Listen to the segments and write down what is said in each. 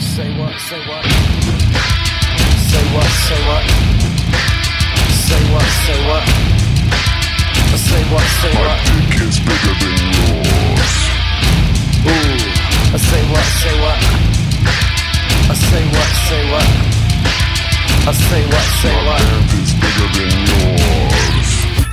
Say what? Say what? Say what? Say what? Say what? Say what? Say My what? My dick is bigger than yours. Ooh. Say what? Say what? Say what? Say what? Say what? Say My what? pimp is bigger than yours.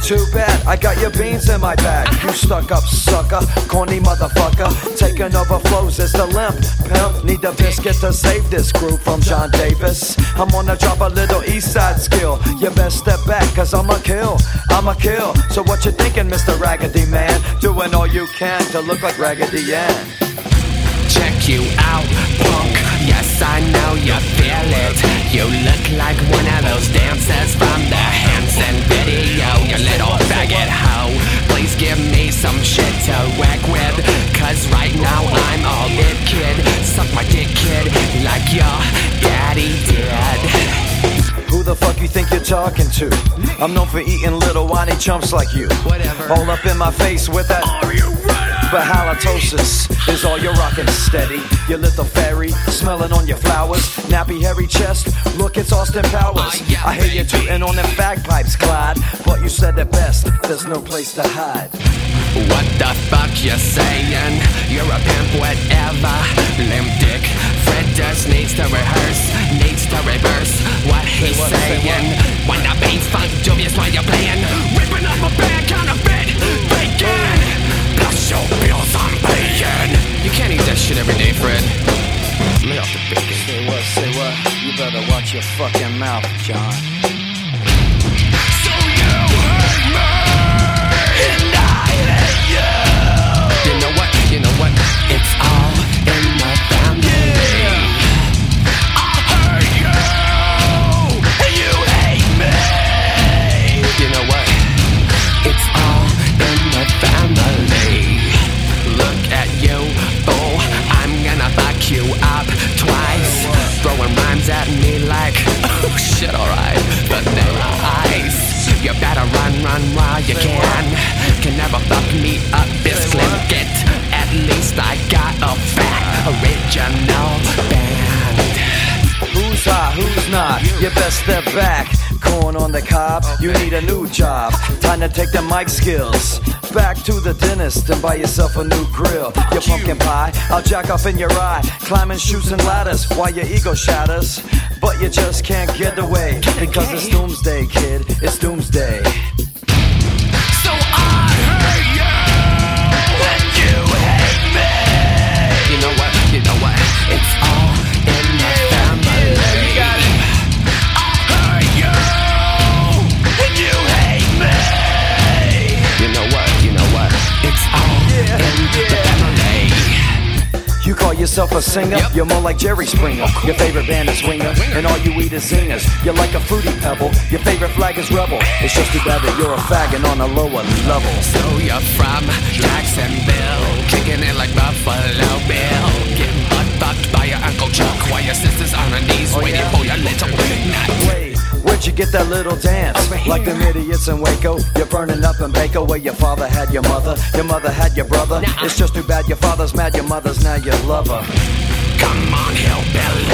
Too bad, I got your beans in my bag. You stuck up sucker, corny motherfucker. Taking over flows is the limp. Pimp, need the biscuit to save this group from John Davis. I'm gonna drop a little east side skill. You best step back, cause I'm a kill. I'm a kill. So what you thinking, Mr. Raggedy Man? Doing all you can to look like Raggedy Ann. check you out, punk. Some shit to whack with. Cause right now I'm all it, kid. Suck my dick, kid, like your daddy did. Who the fuck you think you're talking to? I'm known for eating little whiny chumps like you. Whatever. All up in my face with that. Are you ready? But halitosis is all you're rocking steady. Your little fairy, smelling on your flowers. Nappy hairy chest, look, it's Austin Powers. Oh, yeah, I hear you tooting on them bagpipes, Clyde. You said it best, there's no place to hide. What the fuck you saying? You're a pimp, whatever. Limp dick. Fred just needs to rehearse, needs to reverse what he's what, say saying. When the beat's funk, dubious while you're playing. Ripping up a bad counterfeit, bacon. Plus your bills I'm paying. You can't eat that shit every day, Fred. Lay off the bacon. Say what, say what? You better watch your fucking mouth, John. Never fuck me up, this It. At least I got a fat original band. Who's hot, who's not? You best step back. Corn on the cob, you need a new job. Time to take the mic skills. Back to the dentist and buy yourself a new grill. Your pumpkin pie, I'll jack off in your eye. Climbing chutes and ladders while your ego shatters. But you just can't get away. Because it's doomsday, kid. It's doomsday. Yourself a singer? Yep. You're more like Jerry Springer. Your favorite band is Winger, and all you eat is zingers. You're like a fruity pebble. Your favorite flag is Rebel. It's just too bad that you're a faggot on a lower level. So you're from Jacksonville, kicking it like Buffalo Bill, getting butt fucked by your Uncle Chuck while your sister's on her knees Oh, waiting yeah? for your little nut. Wait, where'd you get that little dance? Like them idiots in Waco. You're burning up in Baco where your father had your mother. Your mother had your brother. It's just too bad your father's mad, your mother's now your lover. Come on, hillbilly,